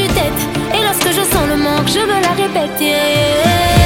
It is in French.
Et lorsque je sens le manque, je veux la répéter.